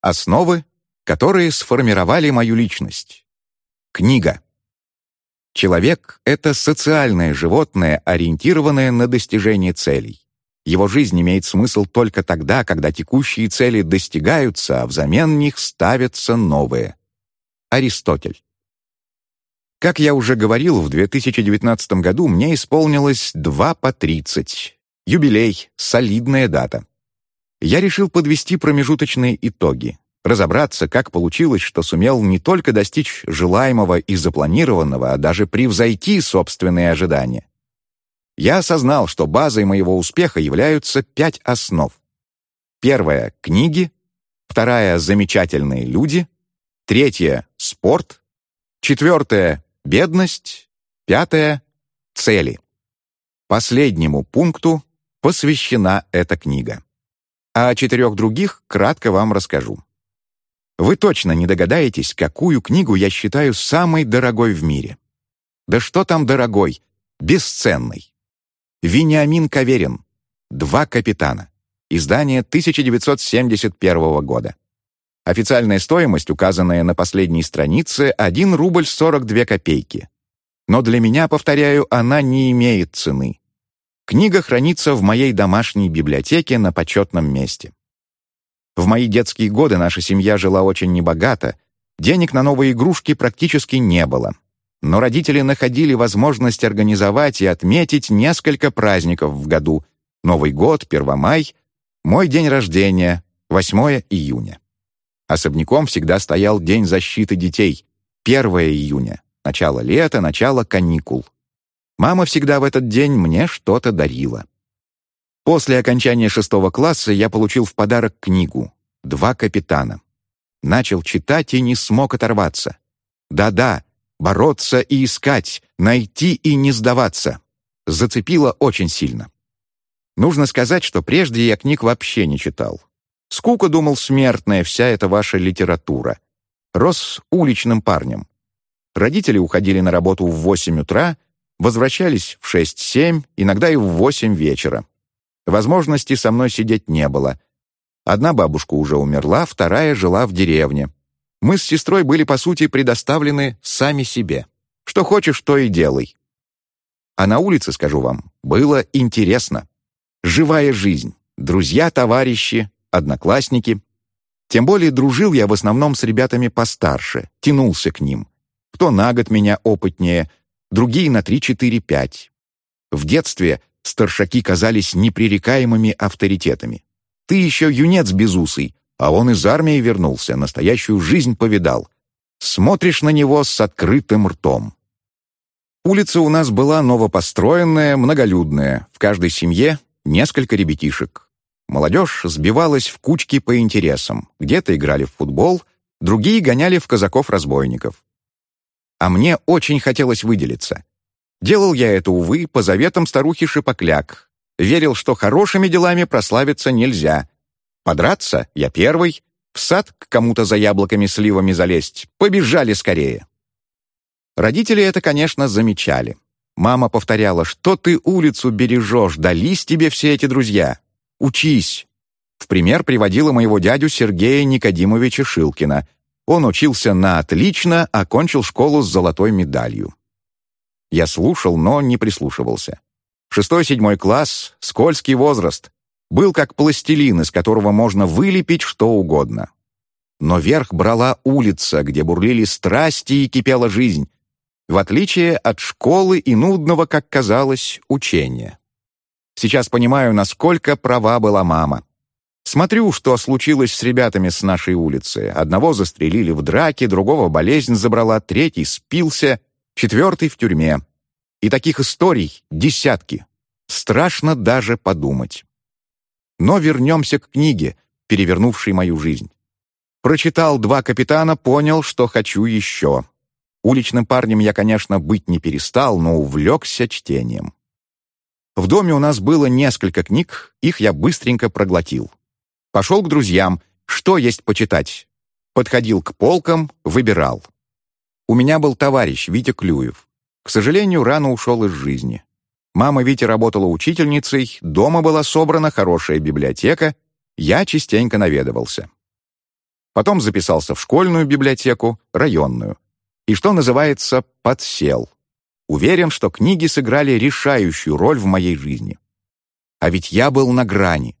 Основы, которые сформировали мою личность. Книга. Человек — это социальное животное, ориентированное на достижение целей. Его жизнь имеет смысл только тогда, когда текущие цели достигаются, а взамен них ставятся новые. Аристотель. Как я уже говорил, в 2019 году мне исполнилось 2 по 30. Юбилей, солидная дата. Я решил подвести промежуточные итоги, разобраться, как получилось, что сумел не только достичь желаемого и запланированного, а даже превзойти собственные ожидания. Я осознал, что базой моего успеха являются пять основ. Первая — книги, вторая — замечательные люди, третья — спорт, четвертая — бедность, пятая — цели. Последнему пункту посвящена эта книга. А о четырех других кратко вам расскажу. Вы точно не догадаетесь, какую книгу я считаю самой дорогой в мире. Да что там дорогой, бесценной. Вениамин Каверин. «Два капитана». Издание 1971 года. Официальная стоимость, указанная на последней странице, 1 рубль 42 копейки. Но для меня, повторяю, она не имеет цены. Книга хранится в моей домашней библиотеке на почетном месте. В мои детские годы наша семья жила очень небогато, денег на новые игрушки практически не было. Но родители находили возможность организовать и отметить несколько праздников в году. Новый год, Первомай, мой день рождения, 8 июня. Особняком всегда стоял День защиты детей, 1 июня, начало лета, начало каникул. Мама всегда в этот день мне что-то дарила. После окончания шестого класса я получил в подарок книгу «Два капитана». Начал читать и не смог оторваться. Да-да, бороться и искать, найти и не сдаваться. Зацепило очень сильно. Нужно сказать, что прежде я книг вообще не читал. Скука, думал, смертная вся эта ваша литература. Рос уличным парнем. Родители уходили на работу в 8 утра, возвращались в 6-7, иногда и в 8 вечера. Возможности со мной сидеть не было. Одна бабушка уже умерла, вторая жила в деревне. Мы с сестрой были, по сути, предоставлены сами себе. Что хочешь, то и делай. А на улице, скажу вам, было интересно. Живая жизнь, друзья, товарищи, одноклассники. Тем более дружил я в основном с ребятами постарше, тянулся к ним. Кто на год меня опытнее, другие на 3-4-5. В детстве старшаки казались непререкаемыми авторитетами. Ты еще юнец безусый, а он из армии вернулся, настоящую жизнь повидал. Смотришь на него с открытым ртом. Улица у нас была новопостроенная, многолюдная, в каждой семье несколько ребятишек. Молодежь сбивалась в кучки по интересам. Где-то играли в футбол, другие гоняли в казаков-разбойников. А мне очень хотелось выделиться. Делал я это, увы, по заветам старухи Шипокляк. Верил, что хорошими делами прославиться нельзя. Подраться — я первый. В сад к кому-то за яблоками сливами залезть. Побежали скорее. Родители это, конечно, замечали. Мама повторяла, что ты улицу бережешь, дались тебе все эти друзья. Учись. В пример приводила моего дядю Сергея Никодимовича Шилкина. Он учился на отлично, окончил школу с золотой медалью. Я слушал, но не прислушивался. Шестой-седьмой класс, скользкий возраст. Был как пластилин, из которого можно вылепить что угодно. Но верх брала улица, где бурлили страсти и кипела жизнь, в отличие от школы и нудного, как казалось, учения. Сейчас понимаю, насколько права была мама. Смотрю, что случилось с ребятами с нашей улицы. Одного застрелили в драке, другого болезнь забрала, третий спился, четвертый в тюрьме. И таких историй десятки. Страшно даже подумать. Но вернемся к книге, перевернувшей мою жизнь. Прочитал «Два капитана», понял, что хочу еще. Уличным парнем я, конечно, быть не перестал, но увлекся чтением. В доме у нас было несколько книг, их я быстренько проглотил. Пошел к друзьям, что есть почитать. Подходил к полкам, выбирал. У меня был товарищ Витя Клюев. К сожалению, рано ушел из жизни. Мама Вити работала учительницей, дома была собрана хорошая библиотека, я частенько наведывался. Потом записался в школьную библиотеку, районную. И что называется, подсел. Уверен, что книги сыграли решающую роль в моей жизни. А ведь я был на грани.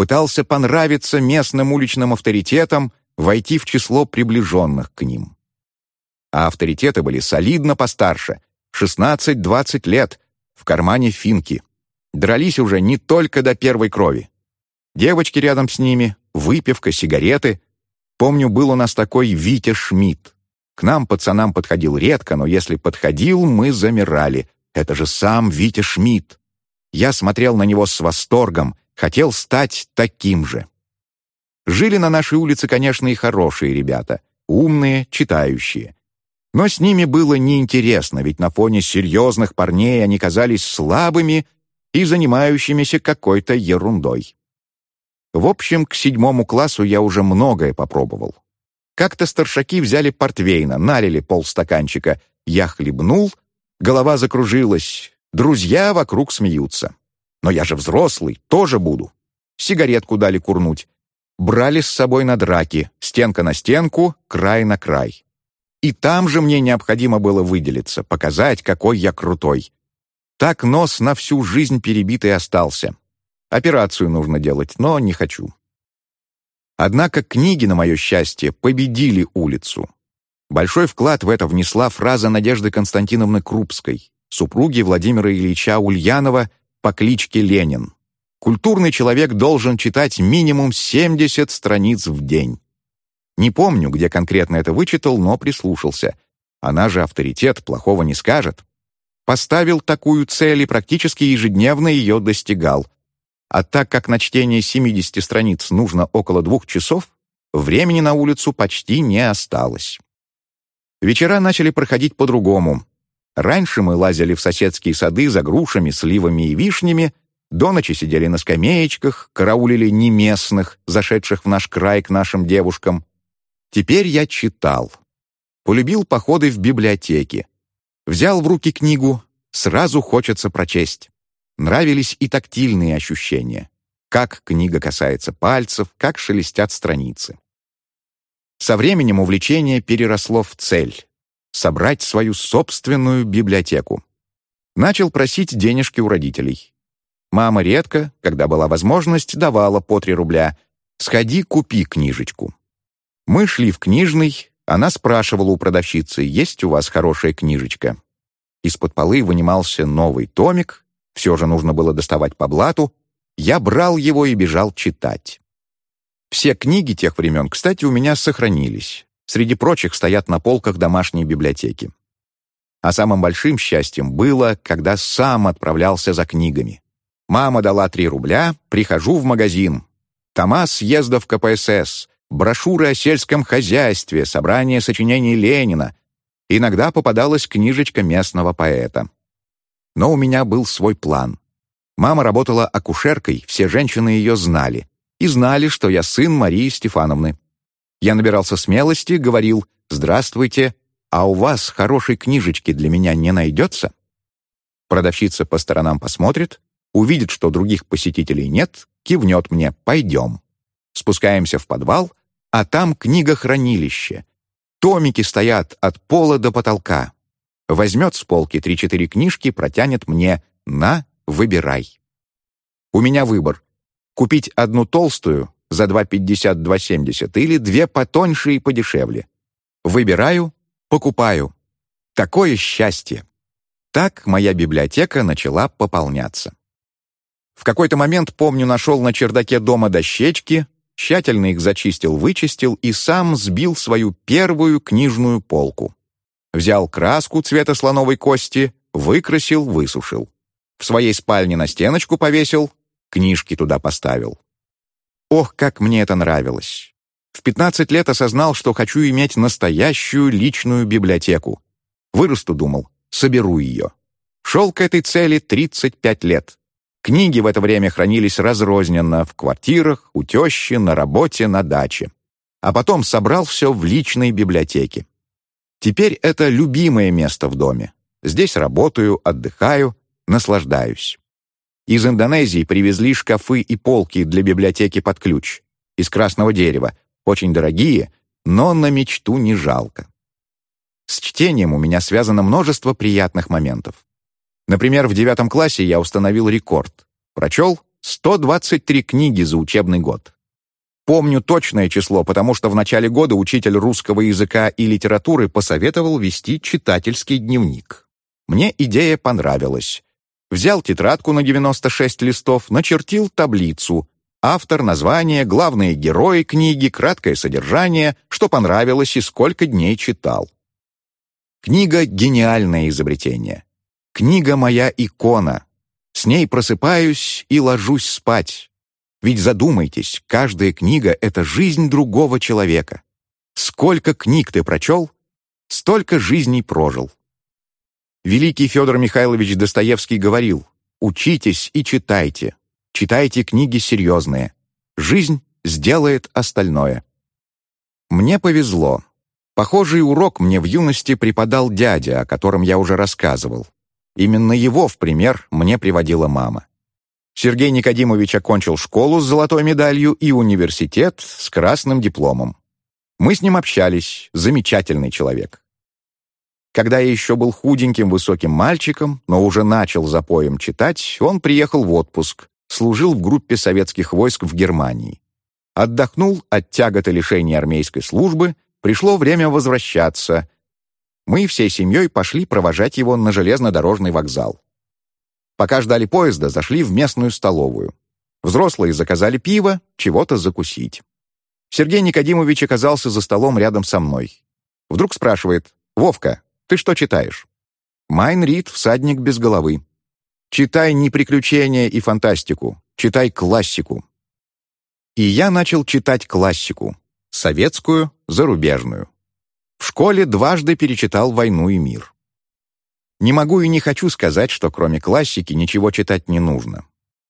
Пытался понравиться местным уличным авторитетам, войти в число приближенных к ним. А авторитеты были солидно постарше, 16-20 лет, в кармане финки. Дрались уже не только до первой крови. Девочки рядом с ними, выпивка, сигареты. Помню, был у нас такой Витя Шмидт. К нам, пацанам, подходил редко, но если подходил, мы замирали. Это же сам Витя Шмидт. Я смотрел на него с восторгом, хотел стать таким же. Жили на нашей улице, конечно, и хорошие ребята, умные, читающие. Но с ними было неинтересно, ведь на фоне серьезных парней они казались слабыми и занимающимися какой-то ерундой. В общем, к седьмому классу я уже многое попробовал. Как-то старшаки взяли портвейна, налили полстаканчика. Я хлебнул, голова закружилась, друзья вокруг смеются. Но я же взрослый, тоже буду. Сигаретку дали курнуть. Брали с собой на драки, стенка на стенку, край на край. И там же мне необходимо было выделиться, показать, какой я крутой. Так нос на всю жизнь перебитый остался. Операцию нужно делать, но не хочу. Однако книги, на мое счастье, победили улицу. Большой вклад в это внесла фраза Надежды Константиновны Крупской, супруги Владимира Ильича Ульянова по кличке Ленин. Культурный человек должен читать минимум 70 страниц в день. Не помню, где конкретно это вычитал, но прислушался. Она же авторитет, плохого не скажет. Поставил такую цель и практически ежедневно ее достигал. А так как на чтение 70 страниц нужно около двух часов, времени на улицу почти не осталось. Вечера начали проходить по-другому. Раньше мы лазили в соседские сады за грушами, сливами и вишнями, до ночи сидели на скамеечках, караулили неместных, зашедших в наш край к нашим девушкам. Теперь я читал. Полюбил походы в библиотеки. Взял в руки книгу, сразу хочется прочесть. Нравились и тактильные ощущения. Как книга касается пальцев, как шелестят страницы. Со временем увлечение переросло в цель — собрать свою собственную библиотеку. Начал просить денежки у родителей. Мама редко, когда была возможность, давала по три рубля. «Сходи, купи книжечку». Мы шли в книжный, она спрашивала у продавщицы, есть у вас хорошая книжечка. Из-под полы вынимался новый томик, все же нужно было доставать по блату. Я брал его и бежал читать. Все книги тех времен, кстати, у меня сохранились. Среди прочих стоят на полках домашней библиотеки. А самым большим счастьем было, когда сам отправлялся за книгами. Мама дала три рубля, прихожу в магазин. Тома съездов КПСС, брошюры о сельском хозяйстве, собрание сочинений Ленина. Иногда попадалась книжечка местного поэта. Но у меня был свой план. Мама работала акушеркой, все женщины ее знали. И знали, что я сын Марии Стефановны. Я набирался смелости, говорил «Здравствуйте, а у вас хорошей книжечки для меня не найдется?» Продавщица по сторонам посмотрит, увидит, что других посетителей нет, кивнет мне «Пойдем». Спускаемся в подвал, а там книгохранилище. Томики стоят от пола до потолка. Возьмет с полки три-четыре книжки, протянет мне «На, выбирай». У меня выбор. Купить одну толстую за 2,50-2,70 или две потоньше и подешевле. Выбираю, покупаю. Такое счастье. Так моя библиотека начала пополняться. В какой-то момент, помню, нашел на чердаке дома дощечки, тщательно их зачистил-вычистил и сам сбил свою первую книжную полку. Взял краску цвета слоновой кости, выкрасил, высушил. В своей спальне на стеночку повесил, книжки туда поставил. Ох, как мне это нравилось! В 15 лет осознал, что хочу иметь настоящую личную библиотеку. Вырасту, думал, соберу ее. Шел к этой цели 35 лет. Книги в это время хранились разрозненно в квартирах, у тещи, на работе, на даче. А потом собрал все в личной библиотеке. Теперь это любимое место в доме. Здесь работаю, отдыхаю, наслаждаюсь. Из Индонезии привезли шкафы и полки для библиотеки под ключ. Из красного дерева. очень дорогие, но на мечту не жалко. С чтением у меня связано множество приятных моментов. Например, в девятом классе я установил рекорд. Прочел 123 книги за учебный год. Помню точное число, потому что в начале года учитель русского языка и литературы посоветовал вести читательский дневник. Мне идея понравилась. Взял тетрадку на 96 листов, начертил таблицу. Автор, название, главные герои книги, краткое содержание, что понравилось и сколько дней читал. Книга — гениальное изобретение. Книга — моя икона. С ней просыпаюсь и ложусь спать. Ведь задумайтесь, каждая книга — это жизнь другого человека. Сколько книг ты прочел, столько жизней прожил. Великий Федор Михайлович Достоевский говорил, «Учитесь и читайте. Читайте книги серьезные. Жизнь сделает остальное». Мне повезло. Похожий урок мне в юности преподал дядя, о котором я уже рассказывал. Именно его в пример мне приводила мама. Сергей Никодимович окончил школу с золотой медалью и университет с красным дипломом. Мы с ним общались, замечательный человек. Когда я еще был худеньким высоким мальчиком, но уже начал за поем читать, он приехал в отпуск, служил в группе советских войск в Германии. Отдохнул от тяготы лишения армейской службы, пришло время возвращаться. Мы всей семьей пошли провожать его на железнодорожный вокзал. Пока ждали поезда, зашли в местную столовую. Взрослые заказали пиво, чего-то закусить. Сергей Никодимович оказался за столом рядом со мной. Вдруг спрашивает, «Вовка, ты что читаешь?» «Майн Рид, всадник без головы». «Читай не приключения и фантастику, читай классику». И я начал читать классику. Советскую, зарубежную. В школе дважды перечитал «Войну и мир». Не могу и не хочу сказать, что кроме классики ничего читать не нужно.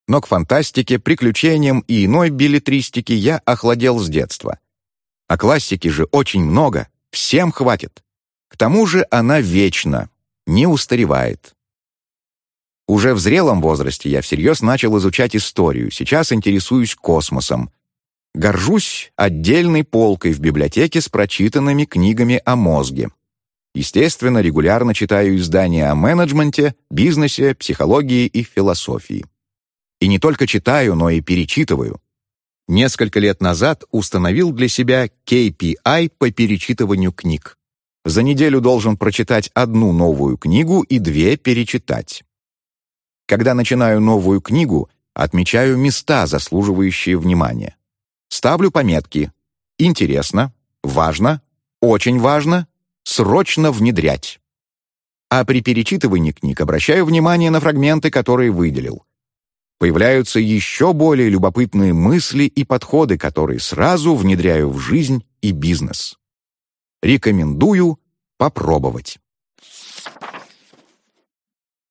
Но к фантастике, приключениям и иной билетристике я охладел с детства. А классики же очень много, всем хватит. К тому же она вечна, не устаревает. Уже в зрелом возрасте я всерьез начал изучать историю, сейчас интересуюсь космосом. Горжусь отдельной полкой в библиотеке с прочитанными книгами о мозге. Естественно, регулярно читаю издания о менеджменте, бизнесе, психологии и философии. И не только читаю, но и перечитываю. Несколько лет назад установил для себя KPI по перечитыванию книг. За неделю должен прочитать одну новую книгу и две перечитать. Когда начинаю новую книгу, отмечаю места, заслуживающие внимания. Ставлю пометки «Интересно», «Важно», «Очень важно», «Срочно внедрять». А при перечитывании книг обращаю внимание на фрагменты, которые выделил. Появляются еще более любопытные мысли и подходы, которые сразу внедряю в жизнь и бизнес. Рекомендую попробовать.